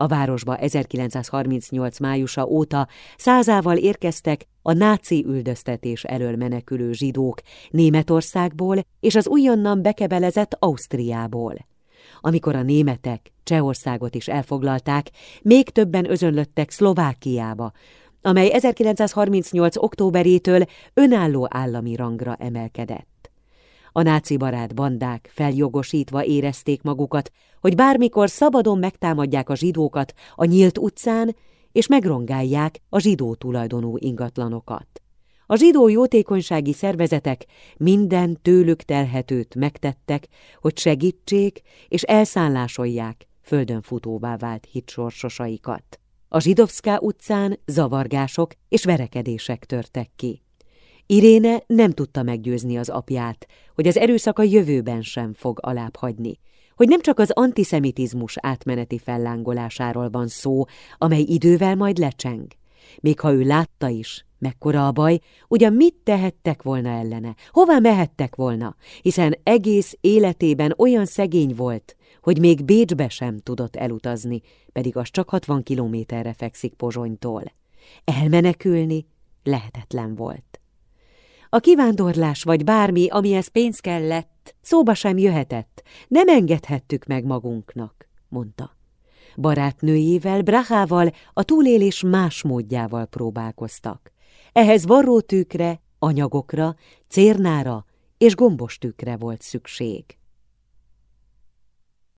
A városba 1938 májusa óta százával érkeztek a náci üldöztetés elől menekülő zsidók Németországból és az újonnan bekebelezett Ausztriából. Amikor a németek Csehországot is elfoglalták, még többen özönlöttek Szlovákiába, amely 1938. októberétől önálló állami rangra emelkedett. A náci barát bandák feljogosítva érezték magukat, hogy bármikor szabadon megtámadják a zsidókat a nyílt utcán, és megrongálják a zsidó tulajdonú ingatlanokat. A zsidó jótékonysági szervezetek minden tőlük telhetőt megtettek, hogy segítsék és elszállásolják földön futóvá vált hitsorsosaikat. A Zsidovszká utcán zavargások és verekedések törtek ki. Iréne nem tudta meggyőzni az apját, hogy az erőszak a jövőben sem fog alább hagyni, hogy nem csak az antiszemitizmus átmeneti fellángolásáról van szó, amely idővel majd lecseng. Még ha ő látta is, mekkora a baj, ugyan mit tehettek volna ellene, hová mehettek volna, hiszen egész életében olyan szegény volt, hogy még Bécsbe sem tudott elutazni, pedig az csak 60 kilométerre fekszik Pozsonytól. Elmenekülni lehetetlen volt. A kivándorlás vagy bármi, amihez pénz kellett, szóba sem jöhetett, nem engedhettük meg magunknak, mondta. Barátnőjével, Brachával a túlélés más módjával próbálkoztak. Ehhez varrótűkre, anyagokra, cérnára és gombostűkre volt szükség.